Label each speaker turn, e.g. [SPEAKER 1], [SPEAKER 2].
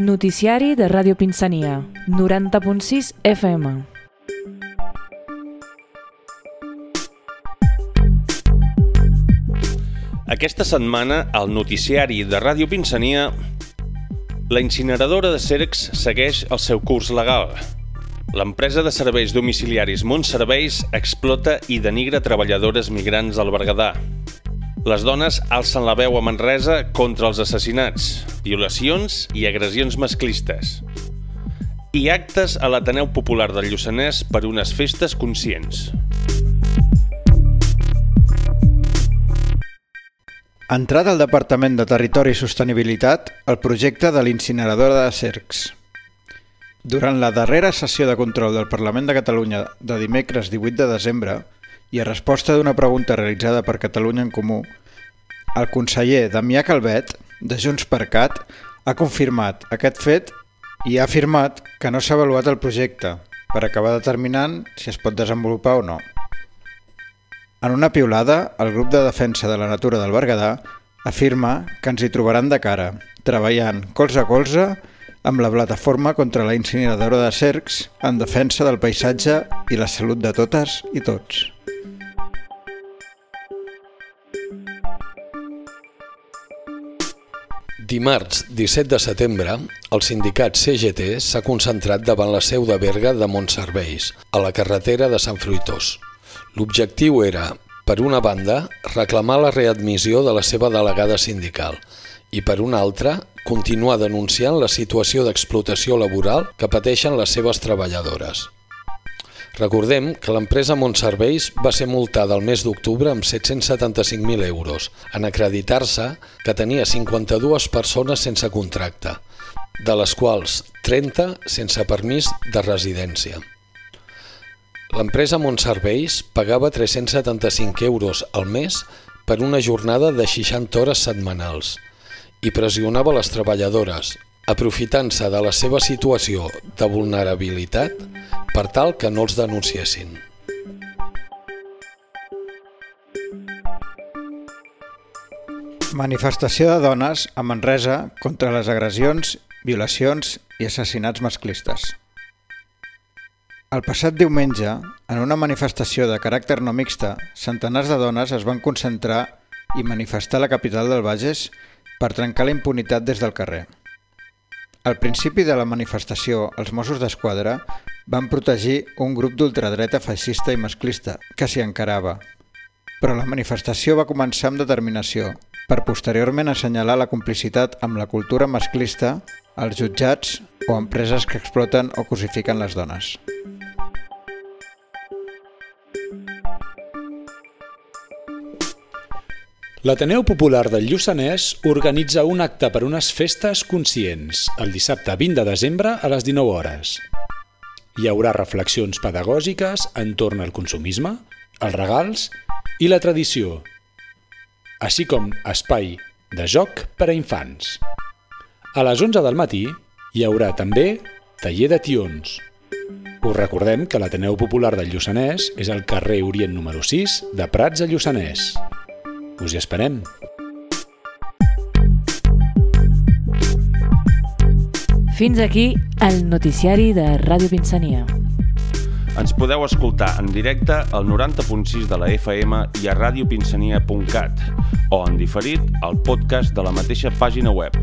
[SPEAKER 1] Noticiari de Ràdio Pinsania, 90.6 FM.
[SPEAKER 2] Aquesta setmana, al noticiari de Ràdio Pinsania, la incineradora de Cercs segueix el seu curs legal. L'empresa de serveis domiciliaris Montserveis explota i denigra treballadores migrants al Berguedà. Les dones alcen la veu a Manresa contra els assassinats, violacions i agressions masclistes. I actes a l'Ateneu Popular del Lluçanès per unes festes conscients.
[SPEAKER 3] Entrada al Departament de Territori i Sostenibilitat el projecte de l'incineradora de Cercs. Durant la darrera sessió de control del Parlament de Catalunya de dimecres 18 de desembre i a resposta d'una pregunta realitzada per Catalunya en Comú, el conseller Damià Calvet, de Junts per Cat, ha confirmat aquest fet i ha afirmat que no s'ha avaluat el projecte per acabar determinant si es pot desenvolupar o no. En una piulada, el grup de defensa de la natura del Berguedà afirma que ens hi trobaran de cara, treballant colze a colze amb la plataforma contra la incineradora de cercs en defensa del paisatge i la salut de totes i tots.
[SPEAKER 4] Dimarts 17 de setembre, el sindicat CGT s'ha concentrat davant la seu de Berga de Montserveis, a la carretera de Sant Fruitós. L'objectiu era, per una banda, reclamar la readmissió de la seva delegada sindical i, per una altra, continuar denunciant la situació d'explotació laboral que pateixen les seves treballadores. Recordem que l'empresa Montserveis va ser multada el mes d'octubre amb 775.000 euros en acreditar-se que tenia 52 persones sense contracte, de les quals 30 sense permís de residència. L'empresa Montserveis pagava 375 euros al mes per una jornada de 60 hores setmanals i pressionava les treballadores, aprofitant-se de la seva situació de vulnerabilitat per tal que no els denunciessin.
[SPEAKER 3] Manifestació de dones a Manresa contra les agressions, violacions i assassinats masclistes. El passat diumenge, en una manifestació de caràcter no mixta, centenars de dones es van concentrar i manifestar la capital del Bages per trencar la impunitat des del carrer. Al principi de la manifestació, els Mossos d'Esquadra van protegir un grup d'ultradreta feixista i masclista que s'hi encarava. Però la manifestació va començar amb determinació, per posteriorment assenyalar la complicitat amb la cultura masclista, els jutjats o empreses que exploten o cosifiquen les dones.
[SPEAKER 5] L'Ateneu Popular del Lluçanès organitza un acte per unes festes conscients el dissabte 20 de desembre a les 19 hores. Hi haurà reflexions pedagògiques entorn al consumisme, els regals i la tradició, així com espai de joc per a infants. A les 11 del matí hi haurà també taller de tions. Us recordem que l'Ateneu Popular del Lluçanès és al carrer Orient número 6 de Prats a Lluçanès. Us hi esperem.
[SPEAKER 1] Fins aquí el noticiari de Ràdio Pinsania.
[SPEAKER 2] Ens podeu escoltar en directe al 90.6 de la FM i a radiopinsania.cat o en diferit al podcast de la mateixa pàgina web.